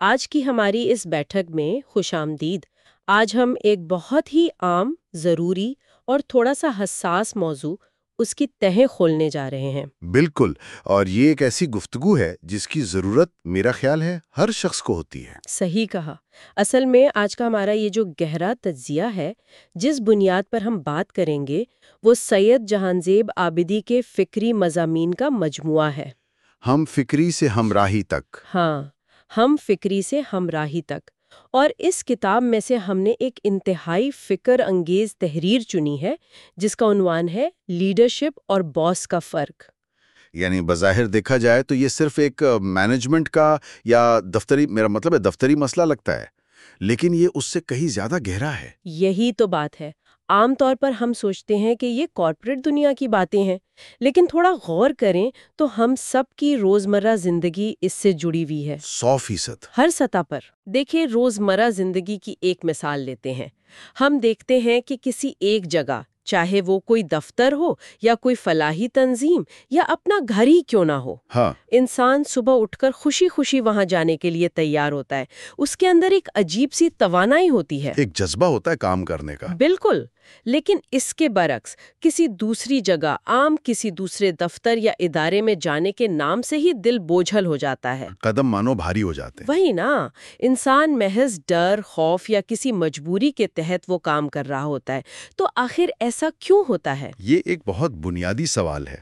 آج کی ہماری اس بیٹھک میں خوش آمدید آج ہم ایک بہت ہی عام ضروری اور تھوڑا سا حساس موضوع اس کی تہیں کھولنے جا رہے ہیں۔ بالکل اور یہ ایک ایسی گفتگو ہے جس کی ضرورت میرا خیال ہے ہر شخص کو ہوتی ہے۔ صحیح کہا۔ اصل میں آج کا ہمارا یہ جو گہرا تجزیہ ہے جس بنیاد پر ہم بات کریں گے وہ سید جہانزیب آبدی کے فکری مضامین کا مجموعہ ہے۔ ہم فکری سے ہمراہی تک۔ ہاں۔ ہم فکری سے ہمراہی تک۔ اور اس کتاب میں سے ہم نے ایک انتہائی فکر انگیز تحریر چنی ہے جس کا عنوان ہے لیڈرشپ اور باس کا فرق۔ یعنی بظاہر دیکھا جائے تو یہ صرف ایک مینجمنٹ کا یا دفتری میرا مطلب ہے دفتری مسئلہ لگتا ہے لیکن یہ اس سے کہیں زیادہ گہرا ہے۔ یہی تو بات ہے۔ عام طور پر ہم سوچتے ہیں کہ یہ کارپوریٹ دنیا کی باتیں ہیں لیکن تھوڑا غور کریں تو ہم سب کی روزمرہ زندگی اس سے جڑی ہوئی ہے۔ سو فیصد۔ ہر سطح پر۔ دیکھیں روزمرہ زندگی کی ایک مثال لیتے ہیں۔ ہم دیکھتے ہیں کہ کسی ایک جگہ چاہے وہ کوئی دفتر ہو یا کوئی فلاحی تنظیم یا اپنا گھر ہی کیوں نہ ہو۔ ہاں۔ انسان صبح اٹھ کر خوشی خوشی وہاں جانے کے لیے تیار ہوتا ہے۔ اس کے اندر ایک عجیب سی توانائی ہوتی ہے۔ ایک جذبہ ہوتا ہے کام کرنے کا۔ بالکل۔ لیکن اس کے برعکس کسی دوسری جگہ عام کسی دوسرے دفتر یا ادارے میں جانے کے نام سے ہی دل بوجھل ہو جاتا ہے۔ قدم مانو بھاری ہو جاتے ہیں۔ وہی نا۔ انسان محض ڈر خوف یا کسی مجبوری کے تحت وہ کام کر رہا ہوتا ہے۔ تو آخر ایسا کیوں ہوتا ہے؟ یہ ایک بہت بنیادی سوال ہے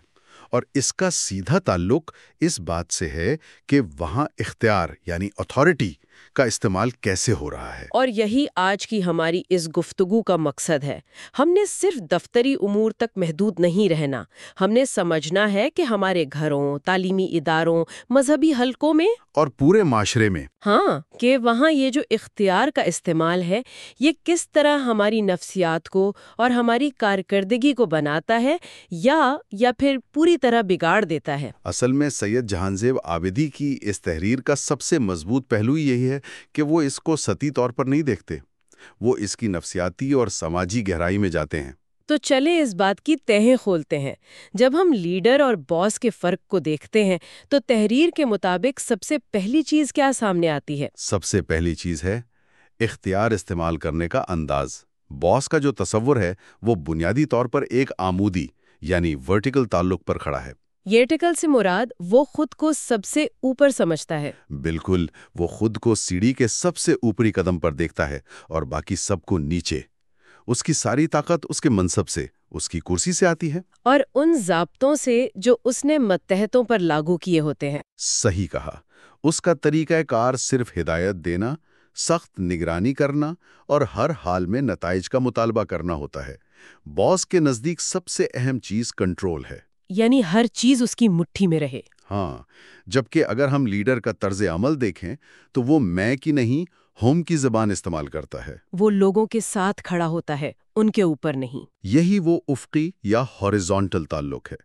اور اس کا سیدھا تعلق اس بات سے ہے کہ وہاں اختیار یعنی اتھارٹی کا استعمال کیسے ہو رہا ہے؟ اور یہی آج کی ہماری اس گفتگو کا مقصد ہے۔ ہم نے صرف دفتری امور تک محدود نہیں رہنا ہم نے سمجھنا ہے کہ ہمارے گھروں تعلیمی اداروں مذہبی حلقوں میں۔ اور پورے معاشرے میں۔ ہاں کہ وہاں یہ جو اختیار کا استعمال ہے یہ کس طرح ہماری نفسیات کو اور ہماری کارکردگی کو بناتا ہے یا یا پھر پوری طرح بگاڑ دیتا ہے۔ اصل میں سید جہانزیب آبدی کی اس تحریر کا سب سے مضبوط پہلو یہی ہے کہ وہ اس کو سطحی طور پر نہیں دیکھتے۔ وہ اس کی نفسیاتی اور سماجی گہرائی میں جاتے ہیں۔ تو چلے اس بات کی تہیں کھولتے ہیں۔ جب ہم لیڈر اور باس کے فرق کو دیکھتے ہیں تو تحریر کے مطابق سب سے پہلی چیز کیا سامنے آتی ہے؟ سب سے پہلی چیز ہے اختیار استعمال کرنے کا انداز۔ باس کا جو تصور ہے وہ بنیادی طور پر ایک آمودی یعنی ورٹیکل تعلق پر کھڑا ہے۔ یرٹیکل سے مراد وہ خود کو سب سے اوپر سمجھتا ہے۔ بالکل وہ خود کو سیڑھی کے سب سے اوپری قدم پر دیکھتا ہے اور باقی سب کو نیچے۔ اس کی ساری طاقت اس کے منصب سے اس کی کرسی سے آتی ہے۔ اور ان ضابطوں سے جو اس نے متحدوں پر لاگو کیے ہوتے ہیں۔ صحیح کہا۔ اس کا طریقہ کار صرف ہدایت دینا سخت نگرانی کرنا اور ہر حال میں نتائج کا مطالبہ کرنا ہوتا ہے۔ باس کے نزدیک سب سے اہم چیز کنٹرول ہے۔ یعنی ہر چیز اس کی مٹھی میں رہے۔ ہاں جبکہ اگر ہم لیڈر کا طرز عمل دیکھیں تو وہ میں کی نہیں ہوم کی زبان استعمال کرتا ہے۔ وہ لوگوں کے ساتھ کھڑا ہوتا ہے ان کے اوپر نہیں۔ یہی وہ افقی یا ہاریزونٹل تعلق ہے۔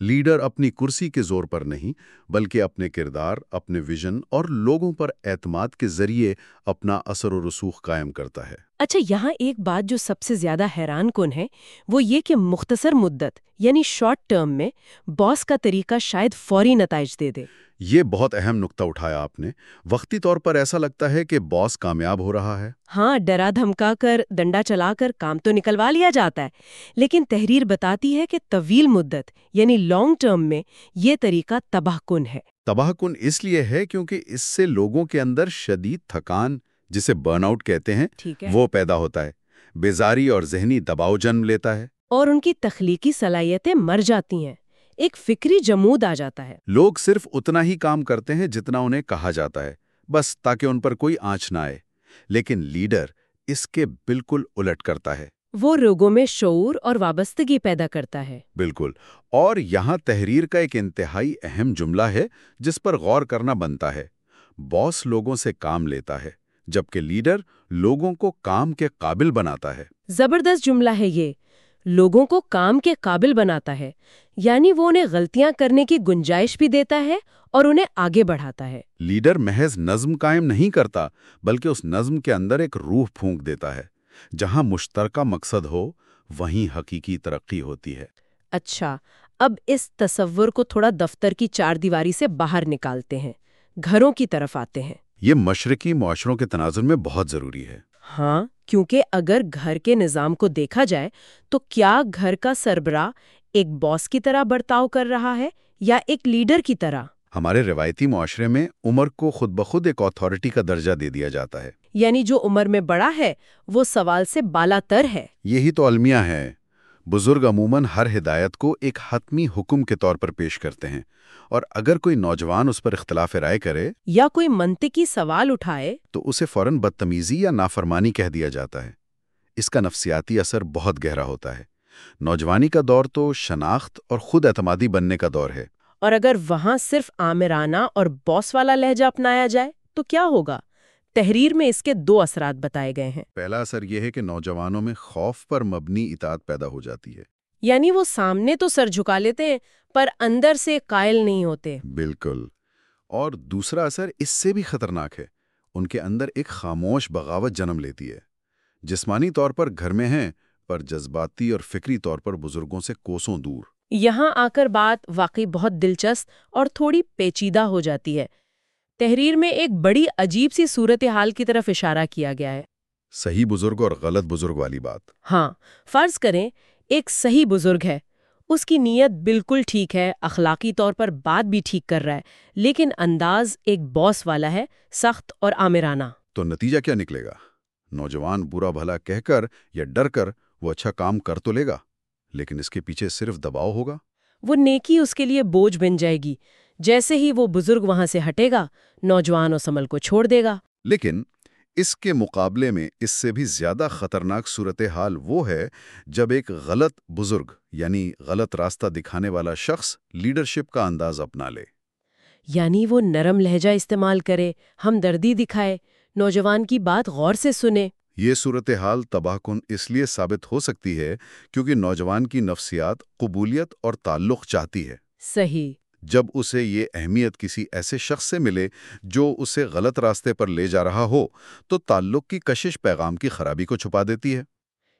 لیڈر اپنی کرسی کے زور پر نہیں بلکہ اپنے کردار اپنے ویژن اور لوگوں پر اعتماد کے ذریعے اپنا اثر و رسوخ قائم کرتا ہے۔ اچھا یہاں ایک بات جو سب سے زیادہ حیران کن ہے وہ یہ کہ مختصر مدت یعنی شارٹ ٹرم میں باس کا طریقہ شاید فوری نتائج دے دے۔ یہ بہت اہم نقطہ اٹھایا آپ نے۔ وقتی طور پر ایسا لگتا ہے کہ باس کامیاب ہو رہا ہے۔ ہاں ڈرا دھمکا کر ڈنڈا چلا کر کام تو نکلوا لیا جاتا ہے لیکن تحریر بتاتی ہے کہ طویل مدت یعنی لانگ ٹرم میں یہ طریقہ تباہ کن ہے۔ تباہ کن اس لیے ہے کیونکہ اس سے لوگوں کے اندر شدید تھکان جسے برن آؤٹ کہتے ہیں وہ پیدا ہوتا ہے۔ بیزاری اور ذہنی دباؤ جنم لیتا ہے۔ اور ان کی تخلیقی صلاحیتیں مر جاتی ہیں۔ ایک فکری جمود آ جاتا ہے۔ لوگ صرف اتنا ہی کام کرتے ہیں جتنا انہیں کہا جاتا ہے۔ بس تاکہ ان پر کوئی آنچ نہ آئے۔ لیکن لیڈر اس کے بالکل الٹ کرتا ہے۔ وہ روگوں میں شعور اور وابستگی پیدا کرتا ہے۔ بالکل۔ اور یہاں تحریر کا ایک انتہائی اہم جملہ ہے جس پر غور کرنا بنتا ہے۔ باس لوگوں سے کام لیتا ہے۔ جبکہ لیڈر لوگوں کو کام کے قابل بناتا ہے۔ زبردست جملہ ہے یہ۔ لوگوں کو کام کے قابل بناتا ہے یعنی وہ انہیں غلطیاں کرنے کی گنجائش بھی دیتا ہے اور انہیں آگے بڑھاتا ہے۔ لیڈر محض نظم قائم نہیں کرتا بلکہ اس نظم کے اندر ایک روح پھونک دیتا ہے۔ جہاں مشترکہ مقصد ہو وہیں حقیقی ترقی ہوتی ہے۔ اچھا اب اس تصور کو تھوڑا دفتر کی چار دیواری سے باہر نکالتے ہیں۔ گھروں کی طرف آتے ہیں۔ یہ مشرقی معاشروں کے تناظر میں بہت ضروری ہے۔ ہاں کیونکہ اگر گھر کے نظام کو دیکھا جائے تو کیا گھر کا سربراہ ایک باس کی طرح برتاؤ کر رہا ہے یا ایک لیڈر کی طرح؟ ہمارے روایتی معاشرے میں عمر کو خود بخود ایک اتھارٹی کا درجہ دے دیا جاتا ہے۔ یعنی جو عمر میں بڑا ہے وہ سوال سے بالا تر ہے۔ یہی تو المیہ ہے بزرگ عموماً ہر ہدایت کو ایک حتمی حکم کے طور پر پیش کرتے ہیں۔ اور اگر کوئی نوجوان اس پر اختلاف رائے کرے یا کوئی منطقی سوال اٹھائے تو اسے فوراً بدتمیزی یا نافرمانی کہہ دیا جاتا ہے۔ اس کا نفسیاتی اثر بہت گہرا ہوتا ہے۔ نوجوانی کا دور تو شناخت اور خود اعتمادی بننے کا دور ہے۔ اور اگر وہاں صرف آمرانہ اور باس والا لہجہ اپنایا جائے تو کیا ہوگا؟ تحریر میں اس کے دو اثرات بتائے گئے ہیں۔ پہلا اثر یہ ہے کہ نوجوانوں میں خوف پر مبنی اطاعت پیدا ہو جاتی ہے۔ یعنی وہ سامنے تو سر جھکا لیتے ہیں پر اندر سے قائل نہیں ہوتے۔ بالکل۔ اور دوسرا اثر اس سے بھی خطرناک ہے ان کے اندر ایک خاموش بغاوت جنم لیتی ہے۔ جسمانی طور پر گھر میں ہیں پر جذباتی اور فکری طور پر بزرگوں سے کوسوں دور۔ یہاں آ کر بات واقعی بہت دلچسپ اور تھوڑی پیچیدہ ہو جاتی ہے۔ تحریر میں ایک بڑی عجیب سی صورتحال کی طرف اشارہ کیا گیا ہے۔ صحیح بزرگ اور غلط بزرگ والی بات۔ ہاں فرض کریں ایک صحیح بزرگ ہے۔ اس کی نیت بالکل ٹھیک ہے اخلاقی طور پر بات بھی ٹھیک کر رہا ہے لیکن انداز ایک باس والا ہے سخت اور آمرانہ تو نتیجہ کیا نکلے گا؟ نوجوان برا بھلا کہہ کر یا ڈر کر وہ اچھا کام کر تو لے گا لیکن اس کے پیچھے صرف دباؤ ہوگا؟ وہ نیکی اس کے لیے بوجھ بن جائے گی۔ جیسے ہی وہ بزرگ وہاں سے ہٹے گا نوجوان اس عمل کو چھوڑ دے گا۔ لیکن اس کے مقابلے میں اس سے بھی زیادہ خطرناک صورتحال وہ ہے جب ایک غلط بزرگ یعنی غلط راستہ دکھانے والا شخص لیڈرشپ کا انداز اپنا لے۔ یعنی وہ نرم لہجہ استعمال کرے ہم دردی دکھائے نوجوان کی بات غور سے سنے۔ یہ صورتحال تباہ کن اس لیے ثابت ہو سکتی ہے کیونکہ نوجوان کی نفسیات قبولیت اور تعلق چاہتی ہے۔ صحیح۔ جب اسے یہ اہمیت کسی ایسے شخص سے ملے جو اسے غلط راستے پر لے جا رہا ہو تو تعلق کی کشش پیغام کی خرابی کو چھپا دیتی ہے۔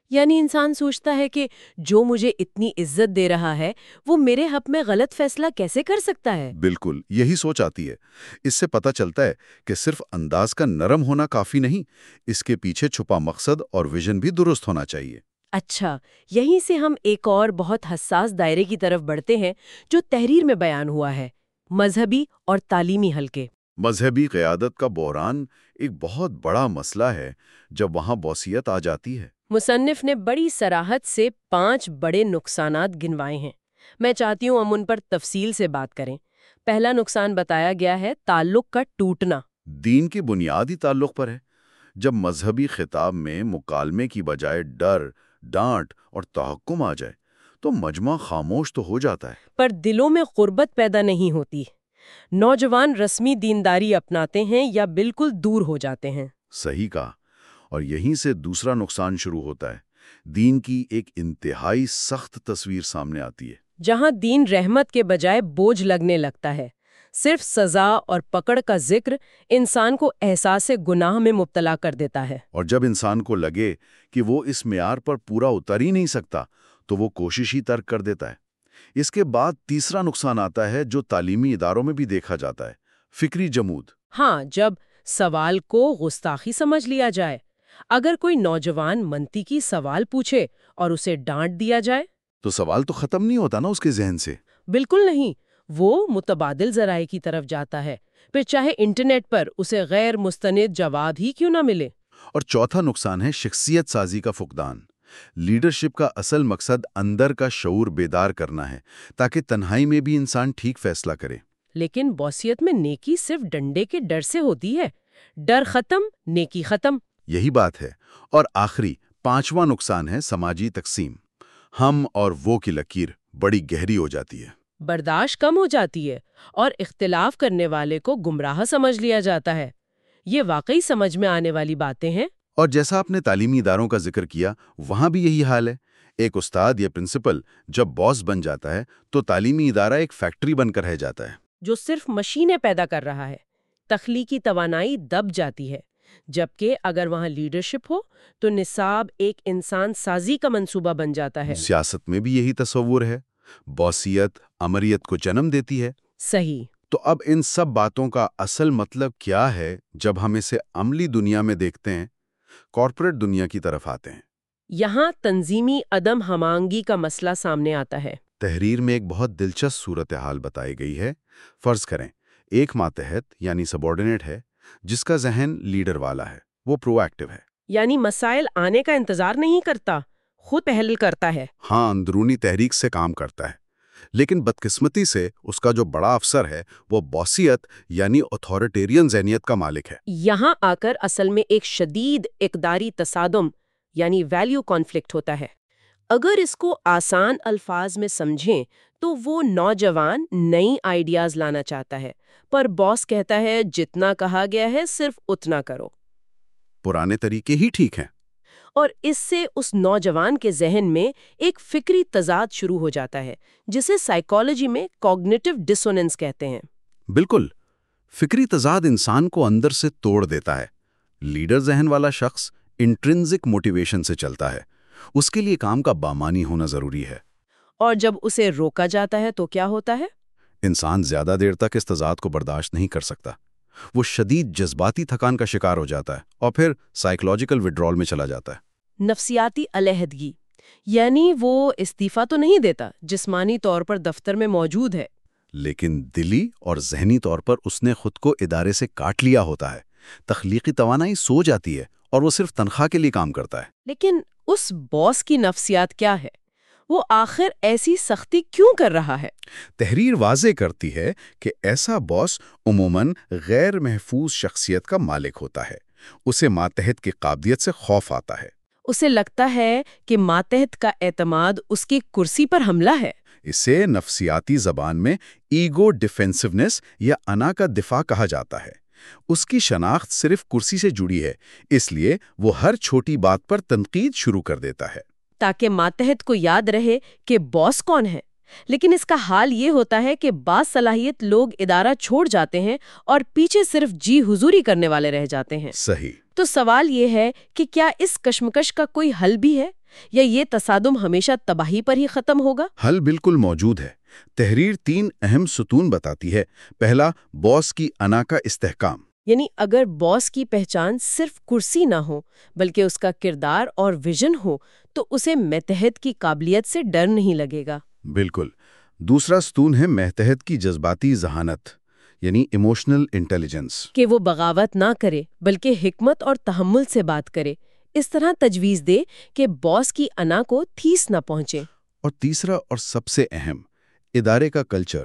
یعنی انسان سوچتا ہے کہ جو مجھے اتنی عزت دے رہا ہے وہ میرے حق میں غلط فیصلہ کیسے کر سکتا ہے؟ بالکل یہی سوچ آتی ہے۔ اس سے پتہ چلتا ہے کہ صرف انداز کا نرم ہونا کافی نہیں اس کے پیچھے چھپا مقصد اور ویژن بھی درست ہونا چاہیے۔ اچھا یہیں سے ہم ایک اور بہت حساس دائرے کی طرف بڑھتے ہیں جو تحریر میں بیان ہوا ہے مذہبی اور تعلیمی حلقے۔ مذہبی قیادت کا بحران ایک بہت بڑا مسئلہ ہے جب وہاں بوسیت آ جاتی ہے۔ مصنف نے بڑی سراحت سے پانچ بڑے نقصانات گنوائے ہیں۔ میں چاہتی ہوں ہم ان پر تفصیل سے بات کریں۔ پہلا نقصان بتایا گیا ہے تعلق کا ٹوٹنا۔ دین کے بنیادی تعلق پر ہے۔ جب مذہبی خطاب میں مکالمے کی بجائے ڈر ڈانٹ اور تحکم آ جائے تو مجمع خاموش تو ہو جاتا ہے۔ پر دلوں میں قربت پیدا نہیں ہوتی۔ نوجوان رسمی دینداری اپناتے ہیں یا بالکل دور ہو جاتے ہیں۔ صحیح کہا۔ اور یہیں سے دوسرا نقصان شروع ہوتا ہے۔ دین کی ایک انتہائی سخت تصویر سامنے آتی ہے۔ جہاں دین رحمت کے بجائے بوجھ لگنے لگتا ہے۔ صرف سزا اور پکڑ کا ذکر انسان کو احساس گناہ میں مبتلا کر دیتا ہے۔ اور جب انسان کو لگے کہ وہ اس معیار پر پورا اتر ہی نہیں سکتا تو وہ کوشش ہی ترک کر دیتا ہے۔ اس کے بعد تیسرا نقصان آتا ہے جو تعلیمی اداروں میں بھی دیکھا جاتا ہے فکری جمود۔ ہاں جب سوال کو گستاخی سمجھ لیا جائے اگر کوئی نوجوان منتی کی سوال پوچھے اور اسے ڈانٹ دیا جائے۔ تو سوال تو ختم نہیں ہوتا نا اس کے ذہن سے؟ بالکل نہیں۔ وہ متبادل ذرائع کی طرف جاتا ہے۔ پھر چاہے انٹرنیٹ پر اسے غیر مستند جواب ہی کیوں نہ ملے۔ اور چوتھا نقصان ہے شخصیت سازی کا فقدان۔ لیڈرشپ کا اصل مقصد اندر کا شعور بیدار کرنا ہے تاکہ تنہائی میں بھی انسان ٹھیک فیصلہ کرے۔ لیکن بوسیت میں نیکی صرف ڈنڈے کے ڈر سے ہوتی ہے۔ ڈر ختم نیکی ختم۔ یہی بات ہے۔ اور آخری پانچواں نقصان ہے سماجی تقسیم۔ ہم اور وہ کی لکیر بڑی گہری ہو جاتی ہے۔ برداشت کم ہو جاتی ہے اور اختلاف کرنے والے کو گمراہ سمجھ لیا جاتا ہے۔ یہ واقعی سمجھ میں آنے والی باتیں ہیں۔ اور جیسا آپ نے تعلیمی اداروں کا ذکر کیا وہاں بھی یہی حال ہے۔ ایک استاد یا پرنسپل جب باس بن جاتا ہے تو تعلیمی ادارہ ایک فیکٹری بن کر رہ جاتا ہے۔ جو صرف مشینیں پیدا کر رہا ہے۔ تخلیقی توانائی دب جاتی ہے۔ جبکہ اگر وہاں لیڈرشپ ہو تو نصاب ایک انسان سازی کا منصوبہ بن جاتا ہے۔ سیاست میں بھی یہی تصور ہے۔ بوسیت امریت کو جنم دیتی ہے۔ صحیح۔ تو اب ان سب باتوں کا اصل مطلب کیا ہے جب ہم اسے عملی دنیا میں دیکھتے ہیں کارپوریٹ دنیا کی طرف آتے ہیں۔ یہاں تنظیمی عدم ہمانگی کا مسئلہ سامنے آتا ہے۔ تحریر میں ایک بہت دلچسپ صورتحال بتائی گئی ہے۔ فرض کریں ایک ماتحت یعنی سبارڈینیٹ ہے جس کا ذہن لیڈر والا ہے وہ پرو ایکٹیو ہے۔ یعنی مسائل آنے کا انتظار نہیں کرتا خود پہل کرتا ہے۔ ہاں اندرونی تحریک سے کام کرتا ہے۔ لیکن بدقسمتی سے اس کا جو بڑا افسر ہے وہ بوسیت یعنی اتھارٹیرین ذہنیت کا مالک ہے۔ یہاں آ کر اصل میں ایک شدید اقداری تصادم یعنی ویلیو کانفلکٹ ہوتا ہے۔ اگر اس کو آسان الفاظ میں سمجھیں تو وہ نوجوان نئی آئیڈیاز لانا چاہتا ہے۔ پر باس کہتا ہے جتنا کہا گیا ہے صرف اتنا کرو۔ پرانے طریقے ہی ٹھیک ہیں۔ اور اس سے اس نوجوان کے ذہن میں ایک فکری تضاد شروع ہو جاتا ہے جسے سائیکالوجی میں کوگنیٹو ڈسوننس کہتے ہیں۔ بالکل۔ فکری تضاد انسان کو اندر سے توڑ دیتا ہے۔ لیڈر ذہن والا شخص انٹرنزک موٹیویشن سے چلتا ہے۔ اس کے لیے کام کا بامانی ہونا ضروری ہے۔ اور جب اسے روکا جاتا ہے تو کیا ہوتا ہے؟ انسان زیادہ دیر تک اس تضاد کو برداشت نہیں کر سکتا۔ وہ شدید جذباتی تھکان کا شکار ہو جاتا ہے اور پھر سائیکلوجیکل وڈرول میں چلا جاتا ہے۔ نفسیاتی علیحدگی یعنی وہ استعفی تو نہیں دیتا جسمانی طور پر دفتر میں موجود ہے۔ لیکن دلی اور ذہنی طور پر اس نے خود کو ادارے سے کاٹ لیا ہوتا ہے۔ تخلیقی توانائی سو جاتی ہے اور وہ صرف تنخواہ کے لیے کام کرتا ہے۔ لیکن اس باس کی نفسیات کیا ہے؟ وہ آخر ایسی سختی کیوں کر رہا ہے؟ تحریر واضح کرتی ہے کہ ایسا باس عموماً غیر محفوظ شخصیت کا مالک ہوتا ہے۔ اسے ماتحت کی قابلیت سے خوف آتا ہے۔ اسے لگتا ہے کہ ماتحت کا اعتماد اس کی کرسی پر حملہ ہے۔ اسے نفسیاتی زبان میں ایگو ڈیفینسونیس یا انا کا دفاع کہا جاتا ہے۔ اس کی شناخت صرف کرسی سے جڑی ہے اس لیے وہ ہر چھوٹی بات پر تنقید شروع کر دیتا ہے۔ تاکہ ماتحت کو یاد رہے کہ باس کون ہے۔ لیکن اس کا حال یہ ہوتا ہے کہ بعض صلاحیت لوگ ادارہ چھوڑ جاتے ہیں اور پیچھے صرف جی حضوری کرنے والے رہ جاتے ہیں۔ صحیح۔ تو سوال یہ ہے کہ کیا اس کشمکش کا کوئی حل بھی ہے یا یہ تصادم ہمیشہ تباہی پر ہی ختم ہوگا؟ حل بالکل موجود ہے۔ تحریر تین اہم ستون بتاتی ہے۔ پہلا باس کی انا کا استحکام۔ یعنی اگر باس کی پہچان صرف کرسی نہ ہو بلکہ اس کا کردار اور ویژن ہو تو اسے متحد کی قابلیت سے ڈر نہیں لگے گا۔ بالکل۔ دوسرا ستون ہے متحد کی جذباتی ذہانت۔ یعنی ایموشنل انٹیلیجنس کہ وہ بغاوت نہ کرے بلکہ حکمت اور تحمل سے بات کرے۔ اس طرح تجویز دے کہ باس کی انا کو تھیس نہ پہنچے۔ اور تیسرا اور سب سے اہم ادارے کا کلچر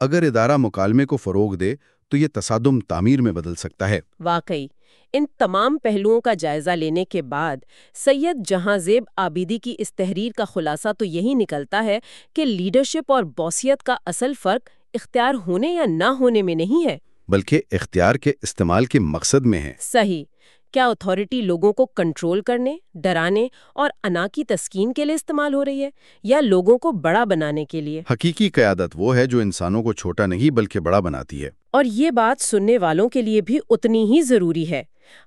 اگر ادارہ مکالمے کو فروغ دے تو یہ تصادم تعمیر میں بدل سکتا ہے۔ واقعی ان تمام پہلوؤں کا جائزہ لینے کے بعد سید جہاں زیب آبیدی کی اس تحریر کا خلاصہ تو یہی نکلتا ہے کہ لیڈرشپ اور بوسیت کا اصل فرق اختیار ہونے یا نہ ہونے میں نہیں ہے۔ بلکہ اختیار کے استعمال کے مقصد میں ہے۔ صحیح۔ کیا اتھارٹی لوگوں کو کنٹرول کرنے ڈرانے اور انا کی تسکین کے لیے استعمال ہو رہی ہے یا لوگوں کو بڑا بنانے کے لیے؟ حقیقی قیادت وہ ہے جو انسانوں کو چھوٹا نہیں بلکہ بڑا بناتی ہے۔ اور یہ بات سننے والوں کے لیے بھی اتنی ہی ضروری ہے۔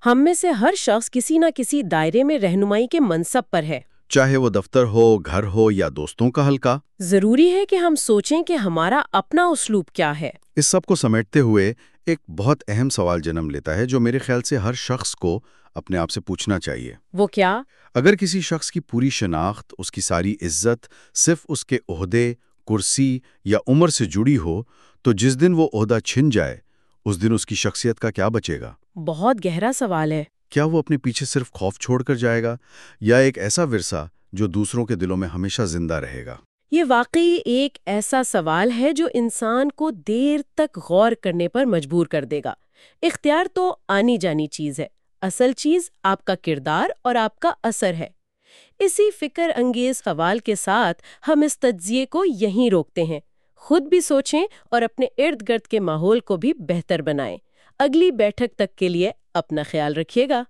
ہم میں سے ہر شخص کسی نہ کسی دائرے میں رہنمائی کے منصب پر ہے۔ چاہے وہ دفتر ہو گھر ہو یا دوستوں کا حلقہ۔ ضروری ہے کہ ہم سوچیں کہ ہمارا اپنا اسلوب کیا ہے۔ اس سب کو سمیٹتے ہوئے ایک بہت اہم سوال جنم لیتا ہے جو میرے خیال سے ہر شخص کو اپنے آپ سے پوچھنا چاہیے۔ وہ کیا؟ اگر کسی شخص کی پوری شناخت اس کی ساری عزت صرف اس کے عہدے کرسی یا عمر سے جڑی ہو تو جس دن وہ عہدہ چھن جائے اس دن اس کی شخصیت کا کیا بچے گا؟ بہت گہرا سوال ہے۔ کیا وہ اپنے پیچھے صرف خوف چھوڑ کر جائے گا یا ایک ایسا ورثہ جو دوسروں کے دلوں میں ہمیشہ زندہ رہے گا؟ یہ واقعی ایک ایسا سوال ہے جو انسان کو دیر تک غور کرنے پر مجبور کر دے گا۔ اختیار تو آنی جانی چیز ہے۔ اصل چیز آپ کا کردار اور آپ کا اثر ہے۔ اسی فکر انگیز سوال کے ساتھ ہم اس تجزیے کو یہیں روکتے ہیں۔ خود بھی سوچیں اور اپنے ارد گرد کے ماحول کو بھی بہتر بنائیں۔ اگلی بیٹھک تک کے لیے اپنا خیال رکھیے گا۔